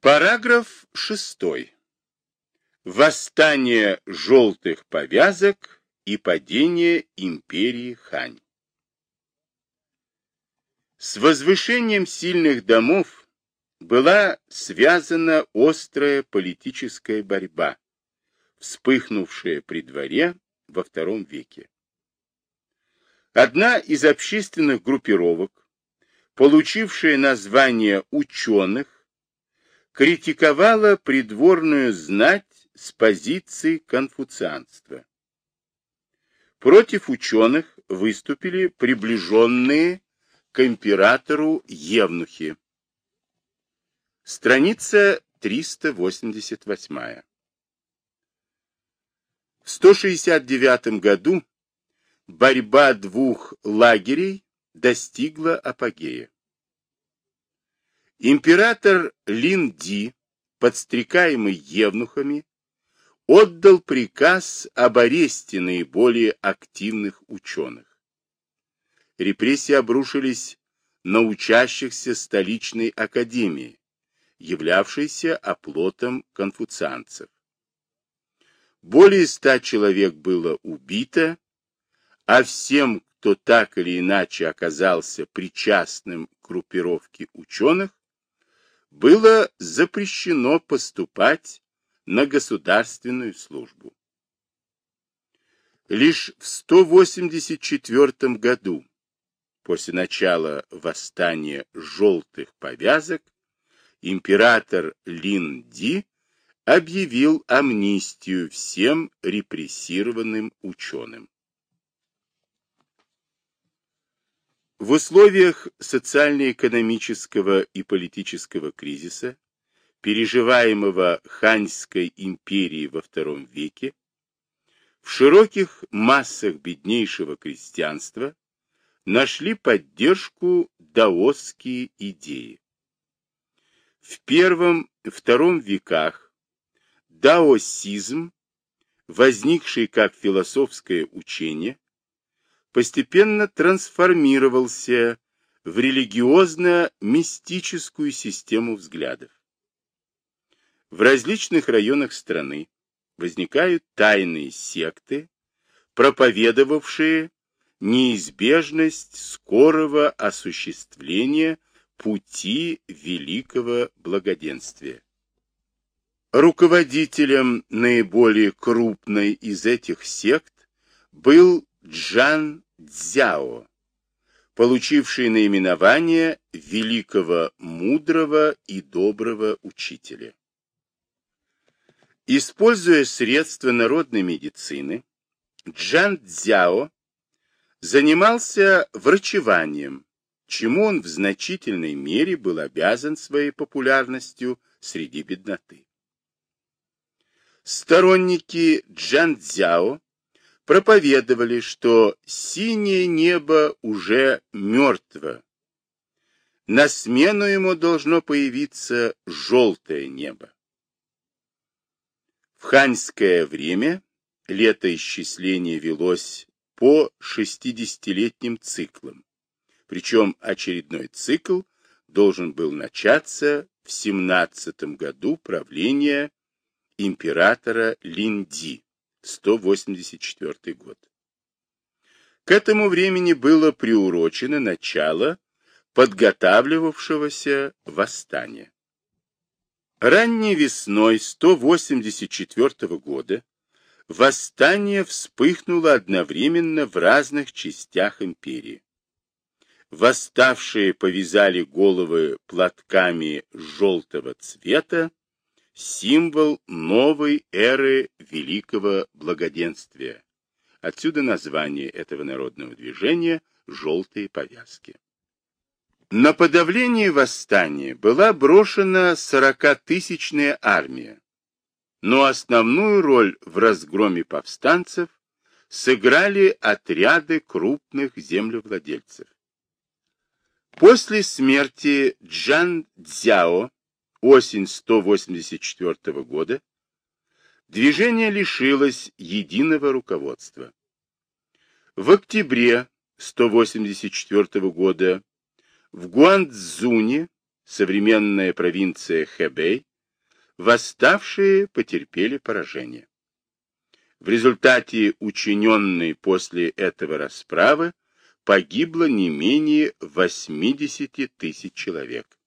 Параграф 6. Восстание желтых повязок и падение империи Хань. С возвышением сильных домов была связана острая политическая борьба, вспыхнувшая при дворе во втором веке. Одна из общественных группировок, получившая название ученых, критиковала придворную знать с позиции конфуцианства. Против ученых выступили приближенные к императору евнухи. Страница 388. В 169 году борьба двух лагерей достигла апогея. Император Линди, подстрекаемый евнухами, отдал приказ об аресте наиболее активных ученых. Репрессии обрушились на учащихся столичной академии, являвшейся оплотом конфуцианцев. Более ста человек было убито, а всем, кто так или иначе оказался причастным к группировке ученых, было запрещено поступать на государственную службу. Лишь в 184 году, после начала восстания желтых повязок, император Лин-Ди объявил амнистию всем репрессированным ученым. В условиях социально-экономического и политического кризиса, переживаемого Ханьской империей во II веке, в широких массах беднейшего крестьянства нашли поддержку даосские идеи. В первом-втором веках даосизм, возникший как философское учение, постепенно трансформировался в религиозно-мистическую систему взглядов. В различных районах страны возникают тайные секты, проповедовавшие неизбежность скорого осуществления пути великого благоденствия. Руководителем наиболее крупной из этих сект был Джан Цзяо, получивший наименование великого мудрого и доброго учителя. Используя средства народной медицины, Джан Цзяо занимался врачеванием, чему он в значительной мере был обязан своей популярностью среди бедноты. Сторонники Джан Цзяо проповедовали, что синее небо уже мертво. На смену ему должно появиться желтое небо. В ханьское время летоисчисление велось по 60-летним циклам, причем очередной цикл должен был начаться в 17 году правления императора Линди. 184 год. К этому времени было приурочено начало подготавливавшегося восстания. Ранней весной 184 года восстание вспыхнуло одновременно в разных частях империи. Восставшие повязали головы платками желтого цвета, символ новой эры великого благоденствия. Отсюда название этого народного движения «желтые повязки». На подавление восстания была брошена сорокатысячная армия, но основную роль в разгроме повстанцев сыграли отряды крупных землевладельцев. После смерти Джан Цзяо осень 184 года, движение лишилось единого руководства. В октябре 184 года в Гуанцзуне, современная провинция Хэбэй, восставшие потерпели поражение. В результате учиненной после этого расправы погибло не менее 80 тысяч человек.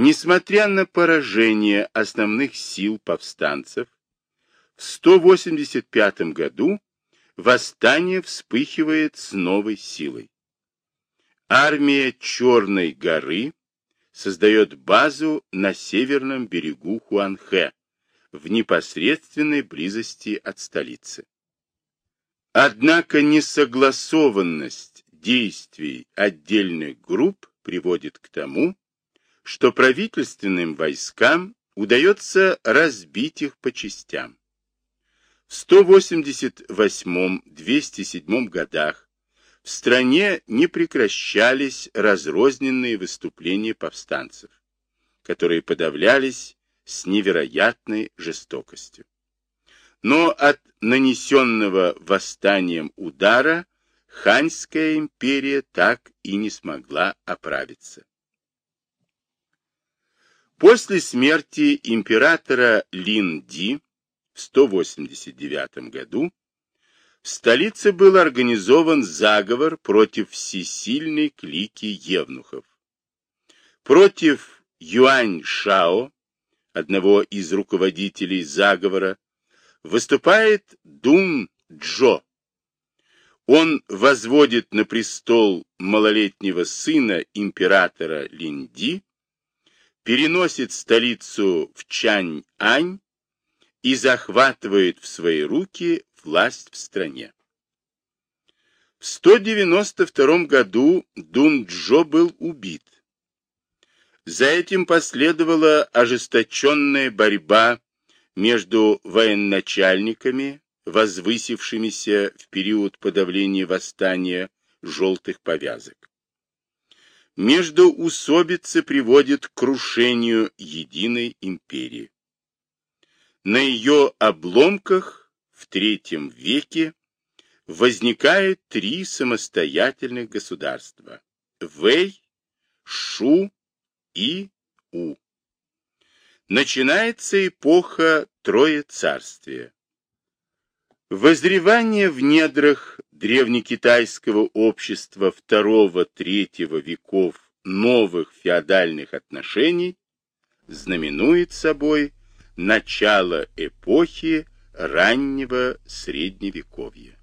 Несмотря на поражение основных сил повстанцев, в 185 году восстание вспыхивает с новой силой. Армия Черной горы создает базу на северном берегу Хуанхэ, в непосредственной близости от столицы. Однако несогласованность действий отдельных групп приводит к тому, что правительственным войскам удается разбить их по частям. В 188-207 годах в стране не прекращались разрозненные выступления повстанцев, которые подавлялись с невероятной жестокостью. Но от нанесенного восстанием удара Ханьская империя так и не смогла оправиться. После смерти императора Лин-Ди в 189 году в столице был организован заговор против всесильной клики евнухов. Против Юань-Шао, одного из руководителей заговора, выступает Дун-Джо. Он возводит на престол малолетнего сына императора Линди, переносит столицу в Чань-Ань и захватывает в свои руки власть в стране. В 192 году Дун-Джо был убит. За этим последовала ожесточенная борьба между военачальниками, возвысившимися в период подавления восстания желтых повязок. Между усобицы приводит к крушению единой империи. На ее обломках в третьем веке возникает три самостоятельных государства – Вэй, Шу и У. Начинается эпоха Троецарствия. Возревание в недрах древнекитайского общества II-III веков новых феодальных отношений знаменует собой начало эпохи раннего Средневековья.